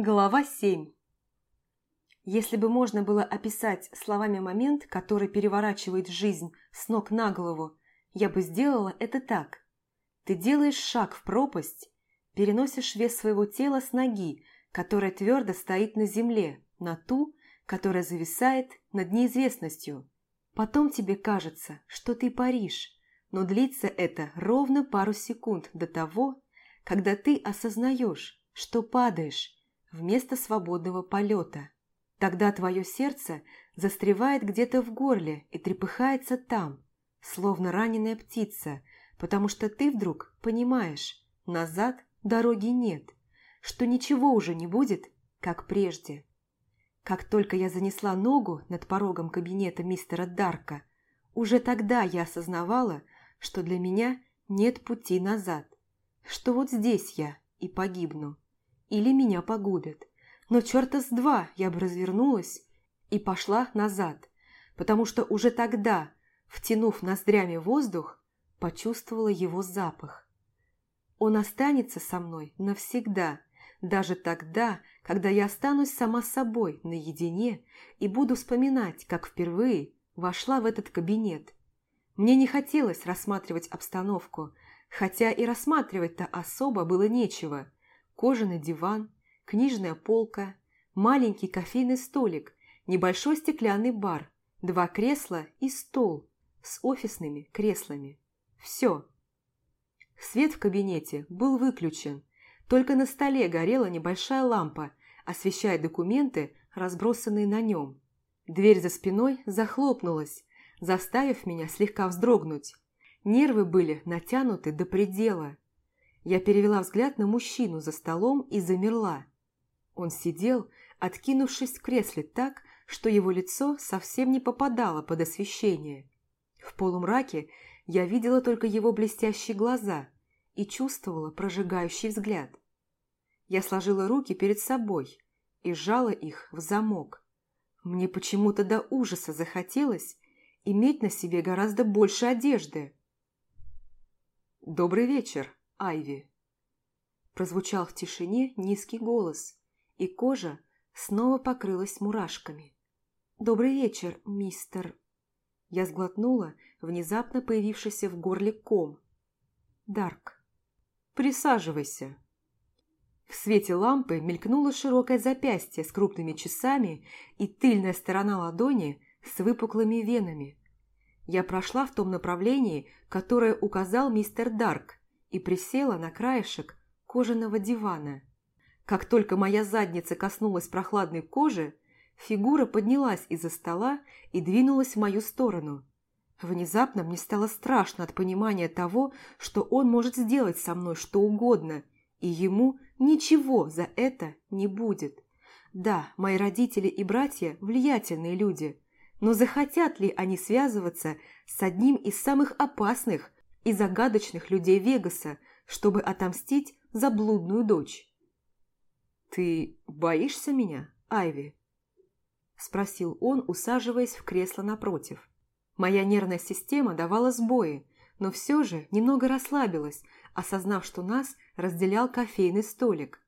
Глава 7 Если бы можно было описать словами момент, который переворачивает жизнь с ног на голову, я бы сделала это так. Ты делаешь шаг в пропасть, переносишь вес своего тела с ноги, которая твердо стоит на земле, на ту, которая зависает над неизвестностью. Потом тебе кажется, что ты паришь, но длится это ровно пару секунд до того, когда ты осознаешь, что падаешь, вместо свободного полета. Тогда твое сердце застревает где-то в горле и трепыхается там, словно раненая птица, потому что ты вдруг понимаешь, назад дороги нет, что ничего уже не будет, как прежде. Как только я занесла ногу над порогом кабинета мистера Дарка, уже тогда я осознавала, что для меня нет пути назад, что вот здесь я и погибну или меня погубят. Но черта с два я бы развернулась и пошла назад, потому что уже тогда, втянув ноздрями воздух, почувствовала его запах. Он останется со мной навсегда, даже тогда, когда я останусь сама собой наедине и буду вспоминать, как впервые вошла в этот кабинет. Мне не хотелось рассматривать обстановку, хотя и рассматривать-то особо было нечего – кожаный диван, книжная полка, маленький кофейный столик, небольшой стеклянный бар, два кресла и стол с офисными креслами. Все. Свет в кабинете был выключен, только на столе горела небольшая лампа, освещая документы, разбросанные на нем. Дверь за спиной захлопнулась, заставив меня слегка вздрогнуть. Нервы были натянуты до предела. Я перевела взгляд на мужчину за столом и замерла. Он сидел, откинувшись в кресле так, что его лицо совсем не попадало под освещение. В полумраке я видела только его блестящие глаза и чувствовала прожигающий взгляд. Я сложила руки перед собой и сжала их в замок. Мне почему-то до ужаса захотелось иметь на себе гораздо больше одежды. «Добрый вечер», Айви. Прозвучал в тишине низкий голос, и кожа снова покрылась мурашками. «Добрый вечер, мистер...» Я сглотнула внезапно появившийся в горле ком. «Дарк». «Присаживайся». В свете лампы мелькнуло широкое запястье с крупными часами и тыльная сторона ладони с выпуклыми венами. Я прошла в том направлении, которое указал мистер Дарк, и присела на краешек кожаного дивана. Как только моя задница коснулась прохладной кожи, фигура поднялась из-за стола и двинулась в мою сторону. Внезапно мне стало страшно от понимания того, что он может сделать со мной что угодно, и ему ничего за это не будет. Да, мои родители и братья – влиятельные люди, но захотят ли они связываться с одним из самых опасных и загадочных людей Вегаса, чтобы отомстить за блудную дочь. «Ты боишься меня, Айви?» – спросил он, усаживаясь в кресло напротив. Моя нервная система давала сбои, но все же немного расслабилась, осознав, что нас разделял кофейный столик.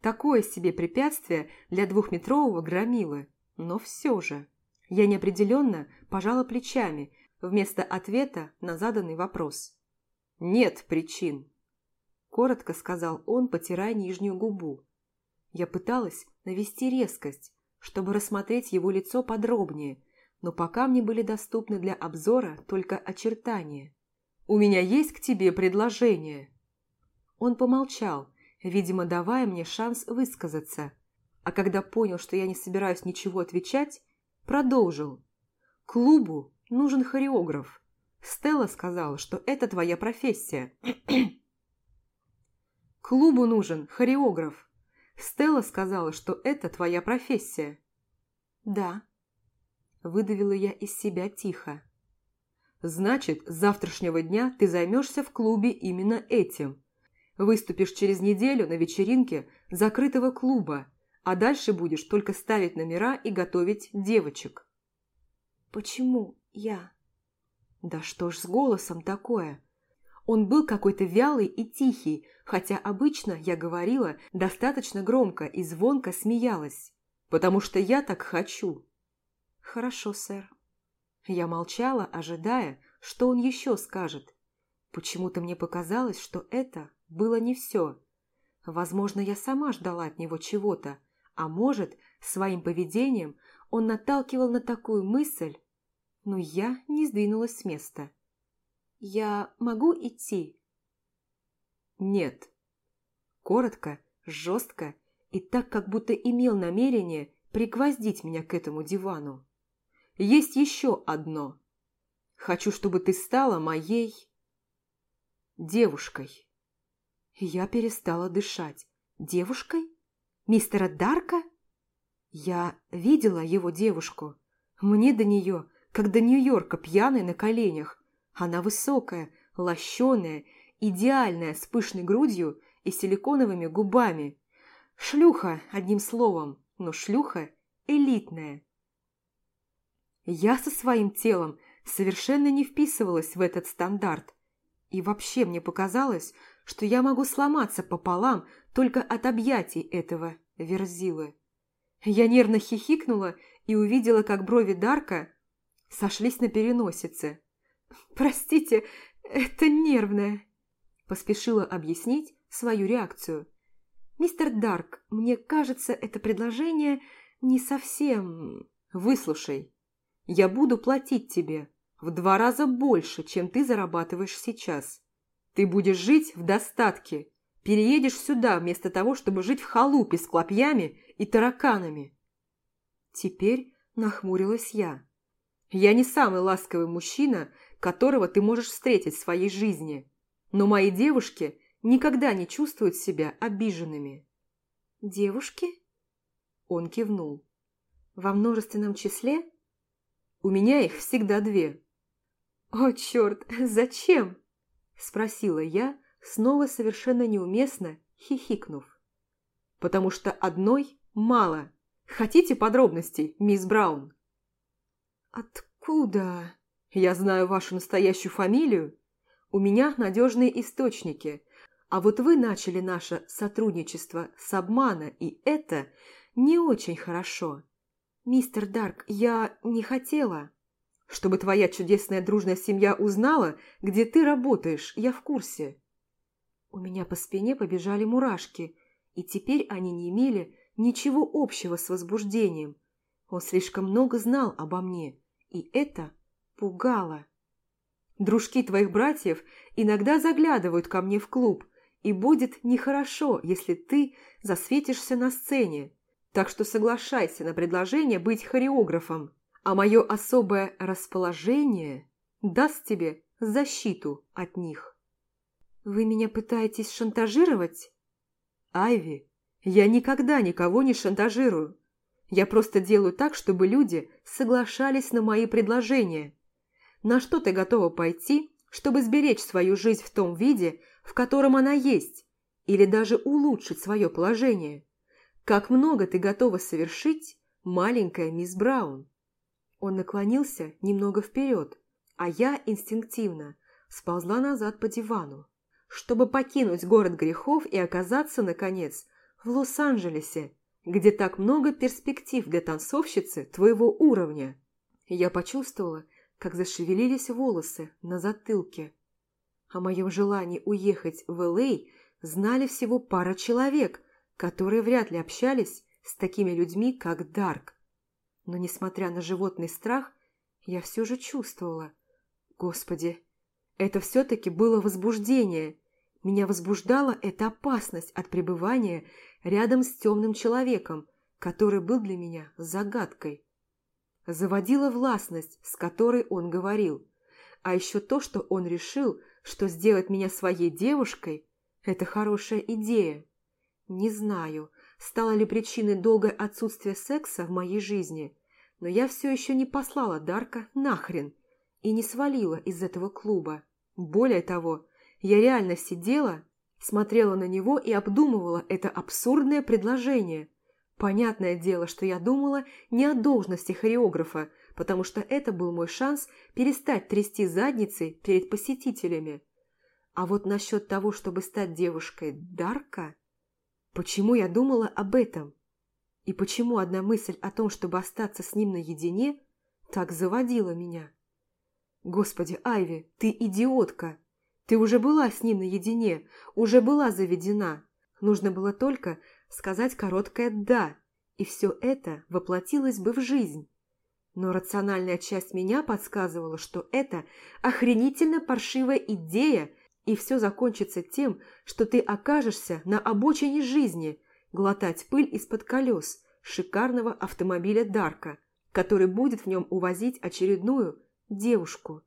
Такое себе препятствие для двухметрового громилы, но все же. Я неопределенно пожала плечами вместо ответа на заданный вопрос. «Нет причин», – коротко сказал он, потирая нижнюю губу. Я пыталась навести резкость, чтобы рассмотреть его лицо подробнее, но пока мне были доступны для обзора только очертания. «У меня есть к тебе предложение». Он помолчал, видимо, давая мне шанс высказаться, а когда понял, что я не собираюсь ничего отвечать, продолжил. «Клубу нужен хореограф. Стелла сказала, что это твоя профессия. Клубу нужен хореограф. Стелла сказала, что это твоя профессия. Да. Выдавила я из себя тихо. Значит, с завтрашнего дня ты займешься в клубе именно этим. Выступишь через неделю на вечеринке закрытого клуба, а дальше будешь только ставить номера и готовить девочек. Почему я? Да что ж с голосом такое? Он был какой-то вялый и тихий, хотя обычно я говорила достаточно громко и звонко смеялась. «Потому что я так хочу». «Хорошо, сэр». Я молчала, ожидая, что он еще скажет. Почему-то мне показалось, что это было не все. Возможно, я сама ждала от него чего-то, а может, своим поведением он наталкивал на такую мысль, но я не сдвинулась с места. «Я могу идти?» «Нет». Коротко, жестко и так, как будто имел намерение пригвоздить меня к этому дивану. «Есть еще одно. Хочу, чтобы ты стала моей... девушкой». Я перестала дышать. «Девушкой? Мистера Дарка?» Я видела его девушку. Мне до нее, как до Нью-Йорка, пьяной на коленях. Она высокая, лощеная, идеальная, с пышной грудью и силиконовыми губами. Шлюха, одним словом, но шлюха элитная. Я со своим телом совершенно не вписывалась в этот стандарт. И вообще мне показалось, что я могу сломаться пополам только от объятий этого верзилы. Я нервно хихикнула и увидела, как брови Дарка сошлись на переносице. «Простите, это нервное», – поспешила объяснить свою реакцию. «Мистер Дарк, мне кажется, это предложение не совсем...» «Выслушай, я буду платить тебе в два раза больше, чем ты зарабатываешь сейчас. Ты будешь жить в достатке переедешь сюда вместо того, чтобы жить в халупе с клопьями и тараканами. Теперь нахмурилась я. Я не самый ласковый мужчина, которого ты можешь встретить в своей жизни, но мои девушки никогда не чувствуют себя обиженными. Девушки? Он кивнул. Во множественном числе? У меня их всегда две. О, черт, зачем? Спросила я, снова совершенно неуместно хихикнув. «Потому что одной мало. Хотите подробностей, мисс Браун?» «Откуда?» «Я знаю вашу настоящую фамилию. У меня надежные источники. А вот вы начали наше сотрудничество с обмана, и это не очень хорошо. Мистер Дарк, я не хотела...» «Чтобы твоя чудесная дружная семья узнала, где ты работаешь, я в курсе. У меня по спине побежали мурашки, и теперь они не имели ничего общего с возбуждением. Он слишком много знал обо мне, и это пугало. Дружки твоих братьев иногда заглядывают ко мне в клуб, и будет нехорошо, если ты засветишься на сцене. Так что соглашайся на предложение быть хореографом, а мое особое расположение даст тебе защиту от них. «Вы меня пытаетесь шантажировать?» «Айви, я никогда никого не шантажирую. Я просто делаю так, чтобы люди соглашались на мои предложения. На что ты готова пойти, чтобы сберечь свою жизнь в том виде, в котором она есть, или даже улучшить свое положение? Как много ты готова совершить, маленькая мисс Браун?» Он наклонился немного вперед, а я инстинктивно сползла назад по дивану чтобы покинуть город грехов и оказаться, наконец, в Лос-Анджелесе, где так много перспектив для танцовщицы твоего уровня. Я почувствовала, как зашевелились волосы на затылке. О моем желании уехать в Л.А. знали всего пара человек, которые вряд ли общались с такими людьми, как Дарк. Но, несмотря на животный страх, я все же чувствовала. Господи, это все-таки было возбуждение, меня возбуждала эта опасность от пребывания рядом с темным человеком, который был для меня загадкой. Заводила властность, с которой он говорил. А еще то, что он решил, что сделать меня своей девушкой – это хорошая идея. Не знаю, стало ли причиной долгое отсутствие секса в моей жизни, но я все еще не послала Дарка нахрен и не свалила из этого клуба. Более того, я реально сидела, смотрела на него и обдумывала это абсурдное предложение. Понятное дело, что я думала не о должности хореографа, потому что это был мой шанс перестать трясти задницей перед посетителями. А вот насчет того, чтобы стать девушкой Дарка, почему я думала об этом? И почему одна мысль о том, чтобы остаться с ним наедине, так заводила меня? Господи, Айви, ты идиотка! Ты уже была с ним наедине, уже была заведена. Нужно было только сказать короткое «да», и все это воплотилось бы в жизнь. Но рациональная часть меня подсказывала, что это охренительно паршивая идея, и все закончится тем, что ты окажешься на обочине жизни, глотать пыль из-под колес шикарного автомобиля Дарка, который будет в нем увозить очередную девушку.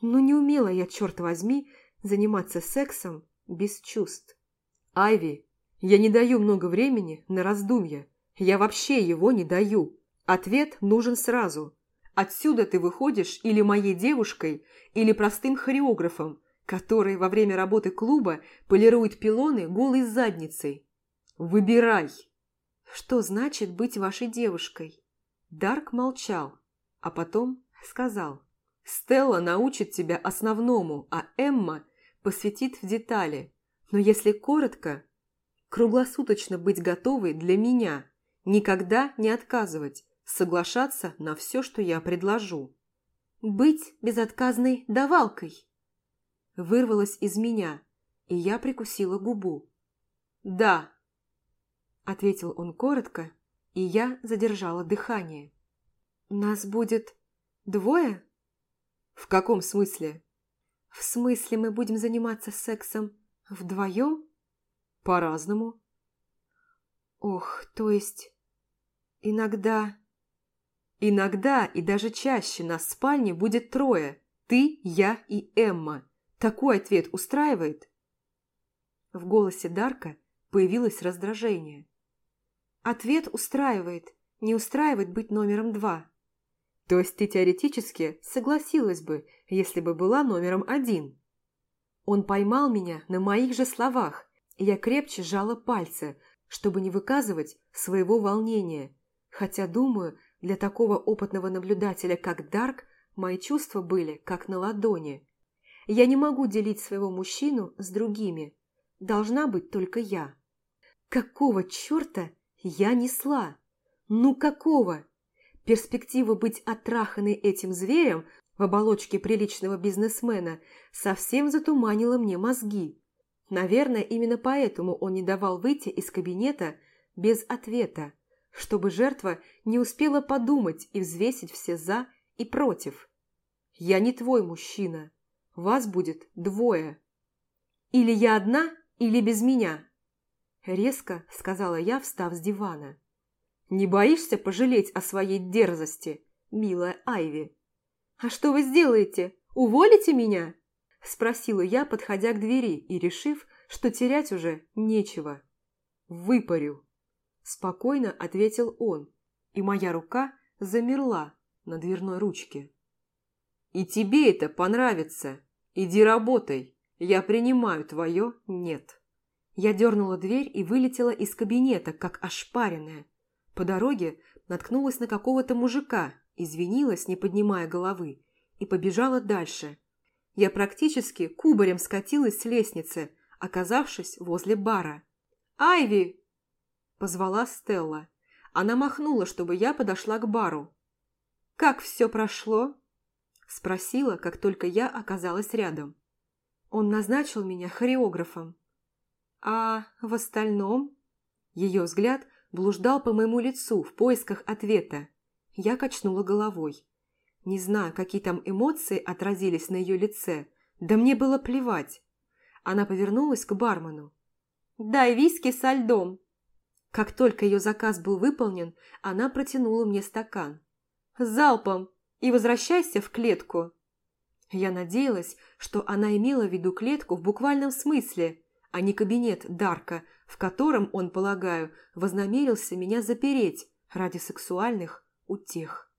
Но не умела я, черт возьми, заниматься сексом без чувств. Айви, я не даю много времени на раздумья. Я вообще его не даю. Ответ нужен сразу. Отсюда ты выходишь или моей девушкой, или простым хореографом, который во время работы клуба полирует пилоны голой задницей. Выбирай. Что значит быть вашей девушкой? Дарк молчал, а потом сказал. Стелла научит тебя основному, а Эмма посвятит в детали. Но если коротко, круглосуточно быть готовой для меня, никогда не отказывать, соглашаться на все, что я предложу. Быть безотказной давалкой. Вырвалось из меня, и я прикусила губу. «Да», – ответил он коротко, и я задержала дыхание. «Нас будет двое?» «В каком смысле?» «В смысле мы будем заниматься сексом вдвоем?» «По-разному». «Ох, то есть иногда...» «Иногда и даже чаще нас в спальне будет трое. Ты, я и Эмма. Такой ответ устраивает?» В голосе Дарка появилось раздражение. «Ответ устраивает. Не устраивает быть номером два». То есть ты теоретически согласилась бы, если бы была номером один. Он поймал меня на моих же словах, и я крепче сжала пальцы, чтобы не выказывать своего волнения. Хотя, думаю, для такого опытного наблюдателя, как Дарк, мои чувства были как на ладони. Я не могу делить своего мужчину с другими. Должна быть только я. Какого черта я несла? Ну какого? Перспектива быть оттраханной этим зверем в оболочке приличного бизнесмена совсем затуманила мне мозги. Наверное, именно поэтому он не давал выйти из кабинета без ответа, чтобы жертва не успела подумать и взвесить все «за» и «против». «Я не твой мужчина. Вас будет двое. Или я одна, или без меня», – резко сказала я, встав с дивана. Не боишься пожалеть о своей дерзости, милая Айви? А что вы сделаете? Уволите меня? Спросила я, подходя к двери и решив, что терять уже нечего. Выпарю. Спокойно ответил он, и моя рука замерла на дверной ручке. «И тебе это понравится. Иди работай. Я принимаю твое «нет». Я дернула дверь и вылетела из кабинета, как ошпаренная, по дороге наткнулась на какого-то мужика, извинилась, не поднимая головы, и побежала дальше. Я практически кубарем скатилась с лестницы, оказавшись возле бара. «Айви!» – позвала Стелла. Она махнула, чтобы я подошла к бару. «Как все прошло?» – спросила, как только я оказалась рядом. Он назначил меня хореографом. «А в остальном?» Ее взгляд блуждал по моему лицу в поисках ответа. Я качнула головой. Не знаю, какие там эмоции отразились на ее лице, да мне было плевать. Она повернулась к бармену. «Дай виски со льдом!» Как только ее заказ был выполнен, она протянула мне стакан. «Залпом! И возвращайся в клетку!» Я надеялась, что она имела в виду клетку в буквальном смысле, а не кабинет Дарка, в котором он, полагаю, вознамерился меня запереть ради сексуальных утех.